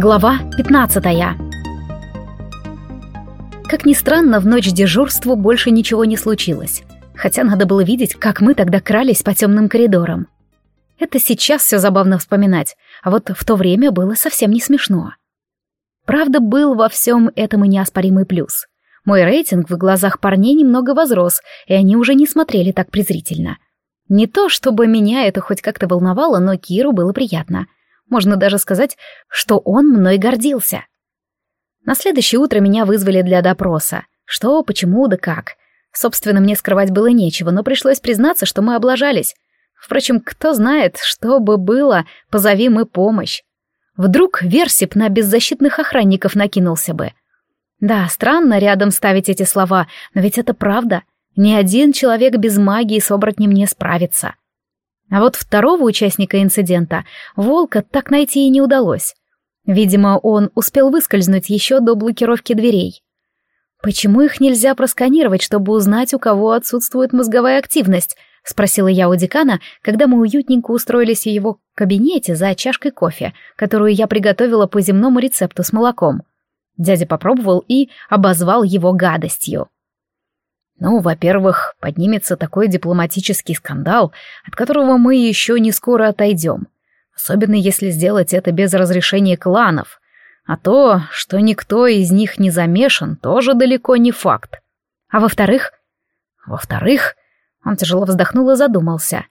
Глава 15 Как ни странно, в ночь дежурства больше ничего не случилось. Хотя надо было видеть, как мы тогда крались по темным коридорам. Это сейчас все забавно вспоминать, а вот в то время было совсем не смешно. Правда, был во всем этом и неоспоримый плюс. Мой рейтинг в глазах парней немного возрос, и они уже не смотрели так презрительно. Не то, чтобы меня это хоть как-то волновало, но Киру было приятно. Можно даже сказать, что он мной гордился. На следующее утро меня вызвали для допроса. Что, почему, да как. Собственно, мне скрывать было нечего, но пришлось признаться, что мы облажались. Впрочем, кто знает, что бы было, позови мы помощь. Вдруг Версип на беззащитных охранников накинулся бы. Да, странно рядом ставить эти слова, но ведь это правда. Ни один человек без магии с оборотнем не справится. А вот второго участника инцидента Волка так найти и не удалось. Видимо, он успел выскользнуть еще до блокировки дверей. «Почему их нельзя просканировать, чтобы узнать, у кого отсутствует мозговая активность?» — спросила я у декана, когда мы уютненько устроились в его кабинете за чашкой кофе, которую я приготовила по земному рецепту с молоком. Дядя попробовал и обозвал его гадостью. Ну, во-первых, поднимется такой дипломатический скандал, от которого мы еще не скоро отойдем. Особенно если сделать это без разрешения кланов. А то, что никто из них не замешан, тоже далеко не факт. А во-вторых? Во-вторых, он тяжело вздохнул и задумался.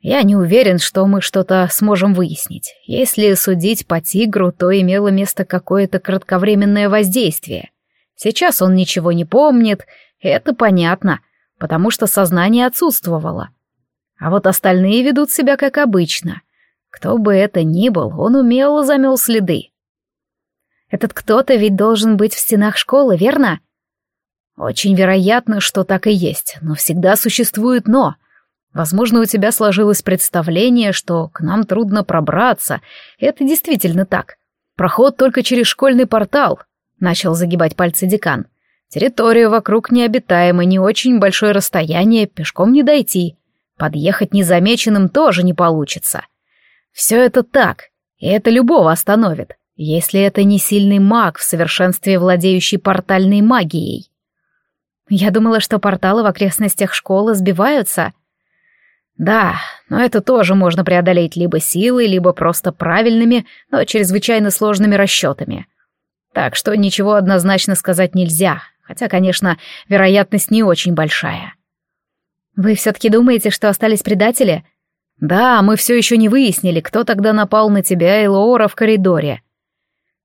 Я не уверен, что мы что-то сможем выяснить. Если судить по тигру, то имело место какое-то кратковременное воздействие. Сейчас он ничего не помнит, это понятно, потому что сознание отсутствовало. А вот остальные ведут себя как обычно. Кто бы это ни был, он умело замел следы. Этот кто-то ведь должен быть в стенах школы, верно? Очень вероятно, что так и есть, но всегда существует «но». Возможно, у тебя сложилось представление, что к нам трудно пробраться. Это действительно так. Проход только через школьный портал, — начал загибать пальцы декан. Территория вокруг необитаема, не очень большое расстояние, пешком не дойти. Подъехать незамеченным тоже не получится. Все это так, и это любого остановит, если это не сильный маг в совершенстве владеющий портальной магией. Я думала, что порталы в окрестностях школы сбиваются. Да, но это тоже можно преодолеть либо силой, либо просто правильными, но чрезвычайно сложными расчетами. Так что ничего однозначно сказать нельзя, Хотя, конечно, вероятность не очень большая. «Вы все-таки думаете, что остались предатели?» «Да, мы все еще не выяснили, кто тогда напал на тебя и Лоора в коридоре».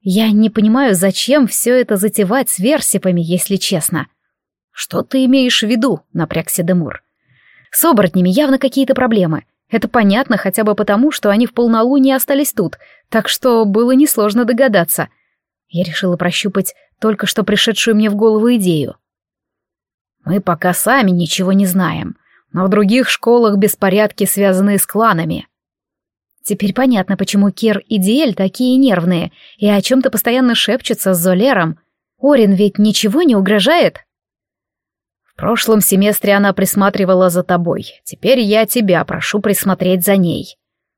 «Я не понимаю, зачем все это затевать с версипами, если честно». «Что ты имеешь в виду?» — напрягся Демур. «С оборотнями явно какие-то проблемы. Это понятно хотя бы потому, что они в полнолуние остались тут, так что было несложно догадаться. Я решила прощупать только что пришедшую мне в голову идею. Мы пока сами ничего не знаем, но в других школах беспорядки, связанные с кланами. Теперь понятно, почему Кер и Диэль такие нервные и о чем-то постоянно шепчутся с Золером. Орин ведь ничего не угрожает? В прошлом семестре она присматривала за тобой. Теперь я тебя прошу присмотреть за ней.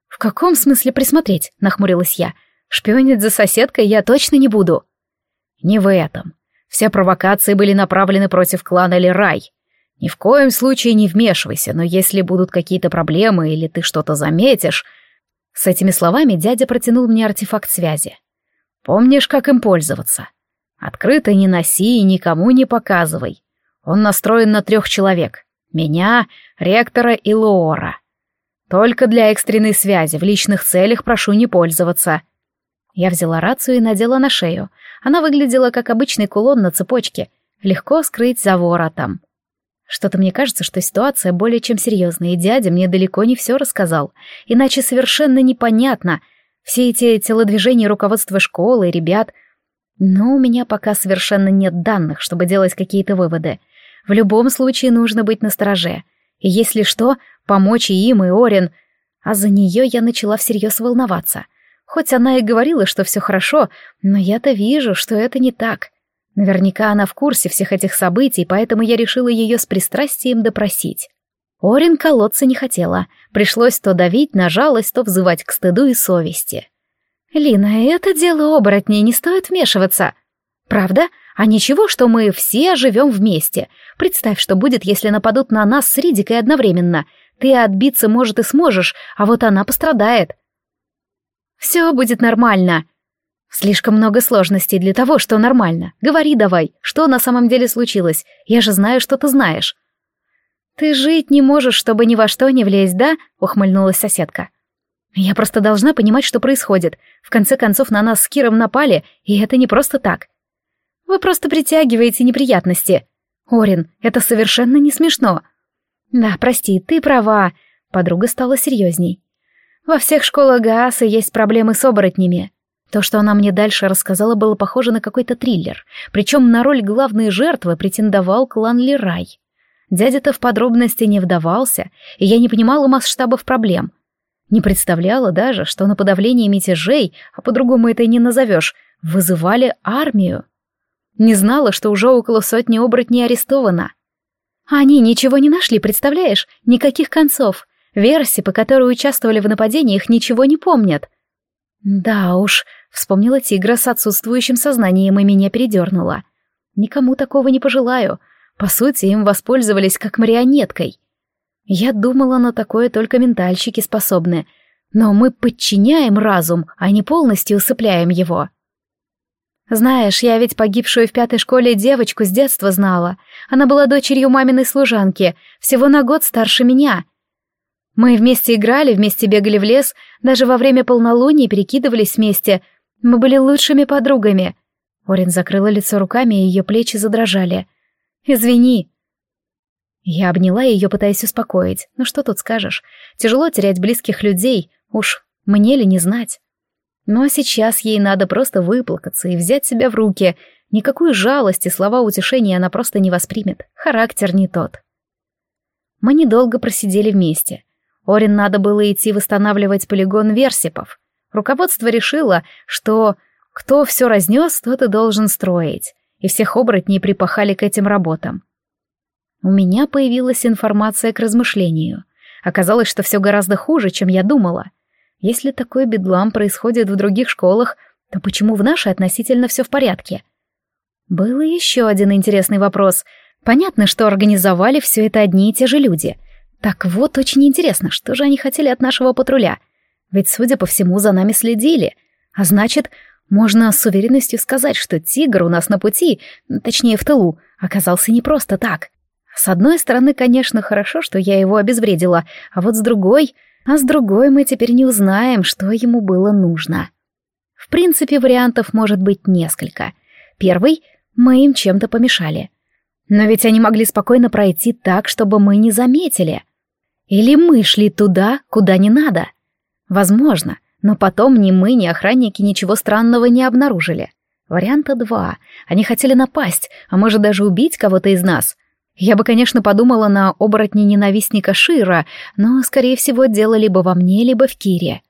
В каком смысле присмотреть? Нахмурилась я. Шпионить за соседкой я точно не буду. Не в этом. Все провокации были направлены против клана Лерай. Ни в коем случае не вмешивайся, но если будут какие-то проблемы или ты что-то заметишь... С этими словами дядя протянул мне артефакт связи. Помнишь, как им пользоваться? Открыто не носи и никому не показывай. Он настроен на трех человек. Меня, ректора и Лоора. Только для экстренной связи, в личных целях прошу не пользоваться. Я взяла рацию и надела на шею. Она выглядела как обычный кулон на цепочке, легко скрыть за воротом. Что-то мне кажется, что ситуация более чем серьезная, и дядя мне далеко не все рассказал. Иначе совершенно непонятно. Все эти телодвижения руководства школы ребят. Но у меня пока совершенно нет данных, чтобы делать какие-то выводы. В любом случае нужно быть настороже. И если что, помочь и им, и Орин. А за нее я начала всерьез волноваться — Хоть она и говорила, что все хорошо, но я-то вижу, что это не так. Наверняка она в курсе всех этих событий, поэтому я решила ее с пристрастием допросить. Орин колоться не хотела. Пришлось то давить на жалость, то взывать к стыду и совести. «Лина, это дело оборотней, не стоит вмешиваться. Правда? А ничего, что мы все живем вместе. Представь, что будет, если нападут на нас с Ридикой одновременно. Ты отбиться, может, и сможешь, а вот она пострадает». «Все будет нормально», Слишком много сложностей для того, что нормально. Говори давай, что на самом деле случилось? Я же знаю, что ты знаешь. Ты жить не можешь, чтобы ни во что не влезть, да? Ухмыльнулась соседка. Я просто должна понимать, что происходит. В конце концов, на нас с Киром напали, и это не просто так. Вы просто притягиваете неприятности. Орин, это совершенно не смешно. Да, прости, ты права. Подруга стала серьезней. Во всех школах Гааса есть проблемы с оборотнями. То, что она мне дальше рассказала, было похоже на какой-то триллер. Причем на роль главной жертвы претендовал клан Лирай. Дядя-то в подробности не вдавался, и я не понимала масштабов проблем. Не представляла даже, что на подавление мятежей, а по-другому это и не назовешь, вызывали армию. Не знала, что уже около сотни оборотней арестовано. Они ничего не нашли, представляешь? Никаких концов. Верси, по которой участвовали в нападениях, ничего не помнят. Да уж, Вспомнила тигра с отсутствующим сознанием и меня передернула. Никому такого не пожелаю. По сути, им воспользовались как марионеткой. Я думала, на такое только ментальщики способны. Но мы подчиняем разум, а не полностью усыпляем его. Знаешь, я ведь погибшую в пятой школе девочку с детства знала. Она была дочерью маминой служанки, всего на год старше меня. Мы вместе играли, вместе бегали в лес, даже во время полнолуния перекидывались вместе, мы были лучшими подругами. Орин закрыла лицо руками, и ее плечи задрожали. «Извини». Я обняла ее, пытаясь успокоить. Ну что тут скажешь? Тяжело терять близких людей, уж мне ли не знать. Но сейчас ей надо просто выплакаться и взять себя в руки. Никакую жалость и слова утешения она просто не воспримет. Характер не тот. Мы недолго просидели вместе. Орин надо было идти восстанавливать полигон версипов. Руководство решило, что кто все разнес, тот и должен строить, и всех оборотней припахали к этим работам. У меня появилась информация к размышлению. Оказалось, что все гораздо хуже, чем я думала. Если такой бедлам происходит в других школах, то почему в нашей относительно все в порядке? Был еще один интересный вопрос. Понятно, что организовали все это одни и те же люди. Так вот, очень интересно, что же они хотели от нашего патруля — ведь, судя по всему, за нами следили. А значит, можно с уверенностью сказать, что тигр у нас на пути, точнее в тылу, оказался не просто так. С одной стороны, конечно, хорошо, что я его обезвредила, а вот с другой... А с другой мы теперь не узнаем, что ему было нужно. В принципе, вариантов может быть несколько. Первый — мы им чем-то помешали. Но ведь они могли спокойно пройти так, чтобы мы не заметили. Или мы шли туда, куда не надо — Возможно, но потом ни мы, ни охранники ничего странного не обнаружили. Варианта два. Они хотели напасть, а может даже убить кого-то из нас. Я бы, конечно, подумала на оборотня-ненавистника Шира, но, скорее всего, дело либо во мне, либо в Кире.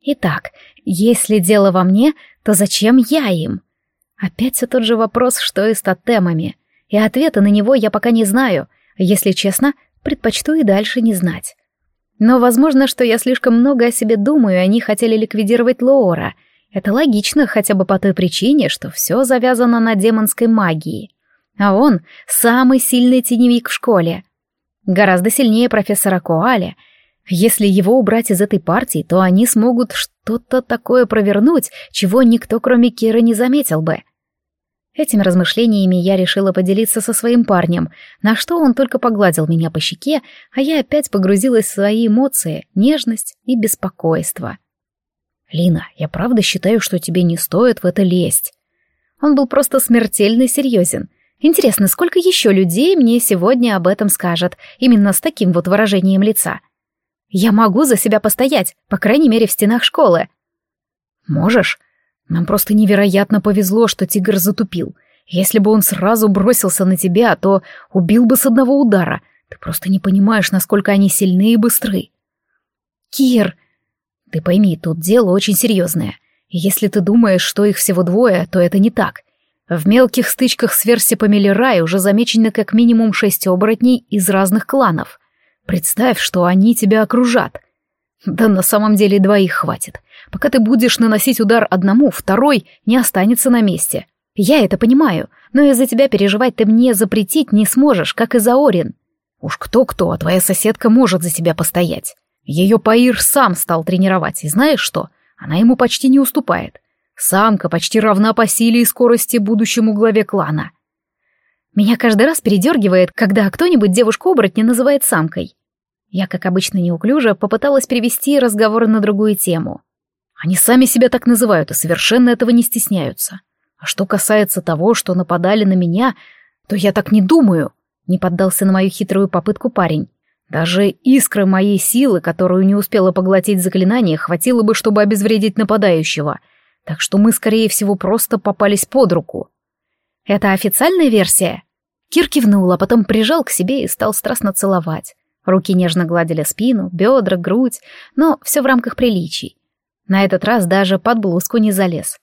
Итак, если дело во мне, то зачем я им? Опять все тот же вопрос, что и с тотемами. И ответа на него я пока не знаю. Если честно, предпочту и дальше не знать. Но возможно, что я слишком много о себе думаю, и они хотели ликвидировать Лоора. Это логично хотя бы по той причине, что все завязано на демонской магии. А он — самый сильный теневик в школе. Гораздо сильнее профессора Коаля. Если его убрать из этой партии, то они смогут что-то такое провернуть, чего никто, кроме Кира, не заметил бы. Этими размышлениями я решила поделиться со своим парнем, на что он только погладил меня по щеке, а я опять погрузилась в свои эмоции, нежность и беспокойство. «Лина, я правда считаю, что тебе не стоит в это лезть». Он был просто смертельно серьезен. Интересно, сколько еще людей мне сегодня об этом скажет, именно с таким вот выражением лица? Я могу за себя постоять, по крайней мере, в стенах школы. «Можешь?» Нам просто невероятно повезло, что тигр затупил. Если бы он сразу бросился на тебя, то убил бы с одного удара. Ты просто не понимаешь, насколько они сильны и быстры. Кир, ты пойми, тут дело очень серьезное. если ты думаешь, что их всего двое, то это не так. В мелких стычках с версипами Лерай уже замечено как минимум шесть оборотней из разных кланов. Представь, что они тебя окружат. Да на самом деле двоих хватит. Пока ты будешь наносить удар одному, второй не останется на месте. Я это понимаю, но из-за тебя переживать ты мне запретить не сможешь, как и за Орин. Уж кто-кто, а твоя соседка может за себя постоять. Ее Паир сам стал тренировать, и знаешь что? Она ему почти не уступает. Самка почти равна по силе и скорости будущему главе клана. Меня каждый раз передергивает, когда кто-нибудь девушку-оборотня называет самкой. Я, как обычно неуклюже, попыталась перевести разговор на другую тему. Они сами себя так называют и совершенно этого не стесняются. А что касается того, что нападали на меня, то я так не думаю, не поддался на мою хитрую попытку парень. Даже искры моей силы, которую не успела поглотить заклинание, хватило бы, чтобы обезвредить нападающего. Так что мы, скорее всего, просто попались под руку. Это официальная версия? Кир кивнул, а потом прижал к себе и стал страстно целовать. Руки нежно гладили спину, бедра, грудь, но все в рамках приличий. На этот раз даже под блузку не залез.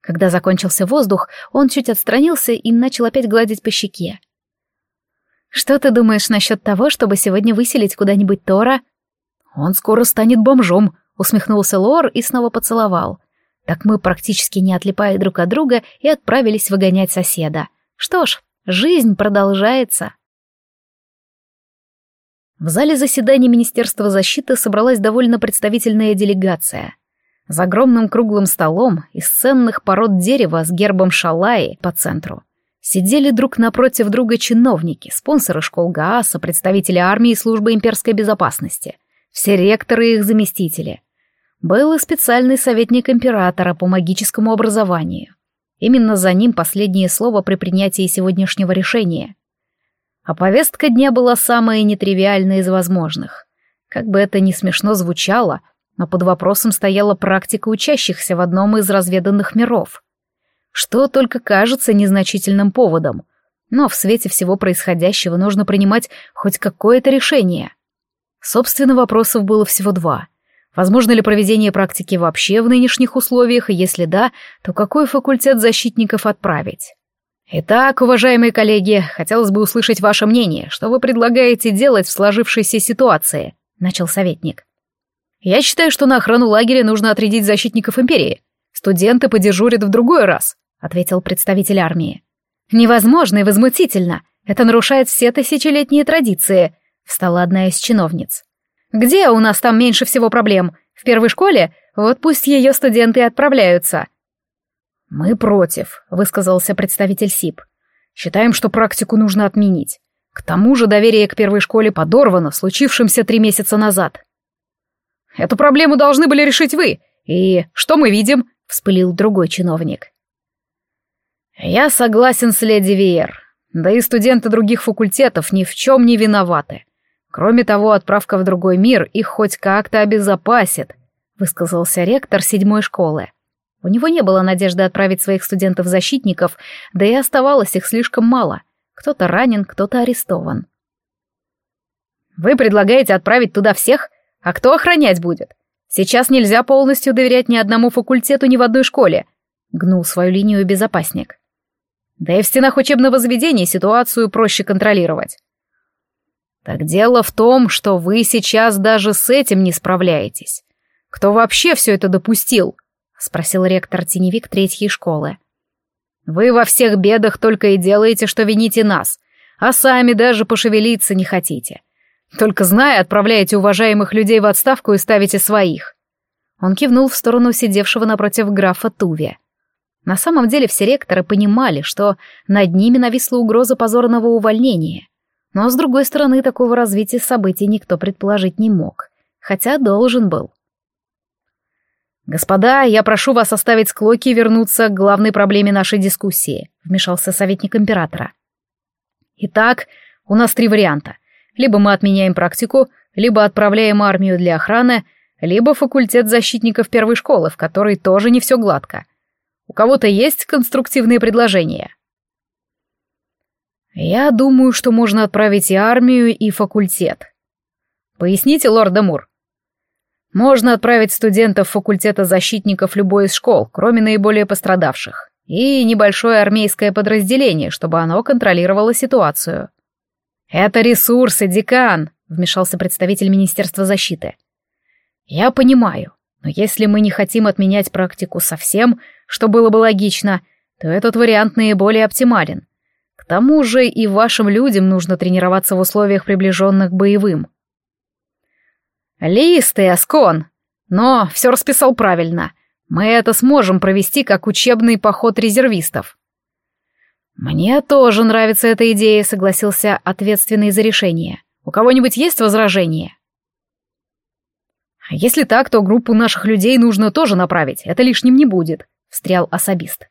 Когда закончился воздух, он чуть отстранился и начал опять гладить по щеке. «Что ты думаешь насчет того, чтобы сегодня выселить куда-нибудь Тора?» «Он скоро станет бомжом», — усмехнулся Лор и снова поцеловал. Так мы, практически не отлипая друг от друга, и отправились выгонять соседа. Что ж, жизнь продолжается. В зале заседаний Министерства защиты собралась довольно представительная делегация. За огромным круглым столом из ценных пород дерева с гербом Шалаи по центру сидели друг напротив друга чиновники, спонсоры школ ГААСа, представители армии и службы имперской безопасности, все ректоры и их заместители. Был и специальный советник императора по магическому образованию. Именно за ним последнее слово при принятии сегодняшнего решения. А повестка дня была самая нетривиальная из возможных. Как бы это ни смешно звучало, но под вопросом стояла практика учащихся в одном из разведанных миров. Что только кажется незначительным поводом, но в свете всего происходящего нужно принимать хоть какое-то решение. Собственно, вопросов было всего два. Возможно ли проведение практики вообще в нынешних условиях, и если да, то какой факультет защитников отправить? Итак, уважаемые коллеги, хотелось бы услышать ваше мнение, что вы предлагаете делать в сложившейся ситуации, начал советник. Я считаю, что на охрану лагеря нужно отрядить защитников империи. Студенты подежурят в другой раз, ответил представитель армии. Невозможно и возмутительно. Это нарушает все тысячелетние традиции, встала одна из чиновниц. Где у нас там меньше всего проблем? В первой школе? Вот пусть ее студенты отправляются. «Мы против», — высказался представитель СИП. «Считаем, что практику нужно отменить. К тому же доверие к первой школе подорвано случившимся три месяца назад». «Эту проблему должны были решить вы. И что мы видим?» — вспылил другой чиновник. «Я согласен с леди Виер. Да и студенты других факультетов ни в чем не виноваты. Кроме того, отправка в другой мир их хоть как-то обезопасит», — высказался ректор седьмой школы. У него не было надежды отправить своих студентов-защитников, да и оставалось их слишком мало. Кто-то ранен, кто-то арестован. «Вы предлагаете отправить туда всех? А кто охранять будет? Сейчас нельзя полностью доверять ни одному факультету ни в одной школе», — гнул свою линию безопасник. «Да и в стенах учебного заведения ситуацию проще контролировать». «Так дело в том, что вы сейчас даже с этим не справляетесь. Кто вообще все это допустил?» — спросил ректор теневик третьей школы. «Вы во всех бедах только и делаете, что вините нас, а сами даже пошевелиться не хотите. Только зная, отправляете уважаемых людей в отставку и ставите своих». Он кивнул в сторону сидевшего напротив графа Туви. На самом деле все ректоры понимали, что над ними нависла угроза позорного увольнения. Но, с другой стороны, такого развития событий никто предположить не мог, хотя должен был. «Господа, я прошу вас оставить склоки и вернуться к главной проблеме нашей дискуссии», — вмешался советник императора. «Итак, у нас три варианта. Либо мы отменяем практику, либо отправляем армию для охраны, либо факультет защитников первой школы, в которой тоже не все гладко. У кого-то есть конструктивные предложения?» «Я думаю, что можно отправить и армию, и факультет». «Поясните, лорд Демур», можно отправить студентов факультета защитников любой из школ, кроме наиболее пострадавших, и небольшое армейское подразделение, чтобы оно контролировало ситуацию. «Это ресурсы, декан», — вмешался представитель Министерства защиты. Я понимаю, но если мы не хотим отменять практику совсем, что было бы логично, то этот вариант наиболее оптимален. К тому же и вашим людям нужно тренироваться в условиях, приближенных к боевым. Лист и Аскон. Но все расписал правильно. Мы это сможем провести как учебный поход резервистов. Мне тоже нравится эта идея, согласился ответственный за решение. У кого-нибудь есть возражения? А если так, то группу наших людей нужно тоже направить, это лишним не будет, встрял особист.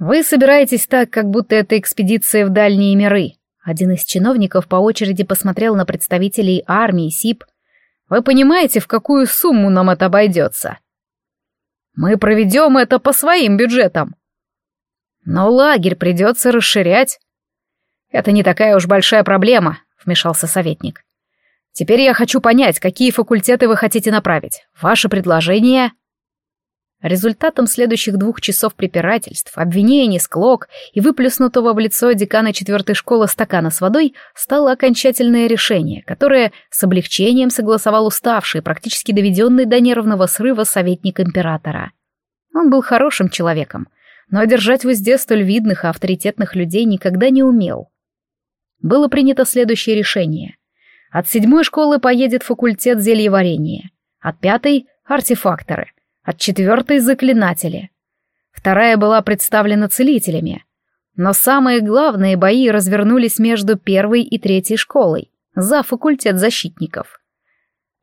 Вы собираетесь так, как будто это экспедиция в дальние миры. Один из чиновников по очереди посмотрел на представителей армии СИП, вы понимаете, в какую сумму нам это обойдется? Мы проведем это по своим бюджетам. Но лагерь придется расширять. Это не такая уж большая проблема, вмешался советник. Теперь я хочу понять, какие факультеты вы хотите направить. Ваши предложения... Результатом следующих двух часов препирательств, обвинений, склок и выплюснутого в лицо декана четвертой школы стакана с водой стало окончательное решение, которое с облегчением согласовал уставший, практически доведенный до нервного срыва советник императора. Он был хорошим человеком, но одержать в узде столь видных и авторитетных людей никогда не умел. Было принято следующее решение. От седьмой школы поедет факультет зельеварения, от пятой — артефакторы — от четвертой — заклинатели. Вторая была представлена целителями. Но самые главные бои развернулись между первой и третьей школой, за факультет защитников.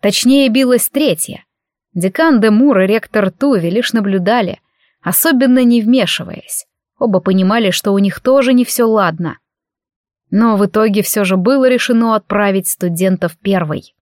Точнее, билась третья. Декан де Мур и ректор Туви лишь наблюдали, особенно не вмешиваясь. Оба понимали, что у них тоже не все ладно. Но в итоге все же было решено отправить студентов первой.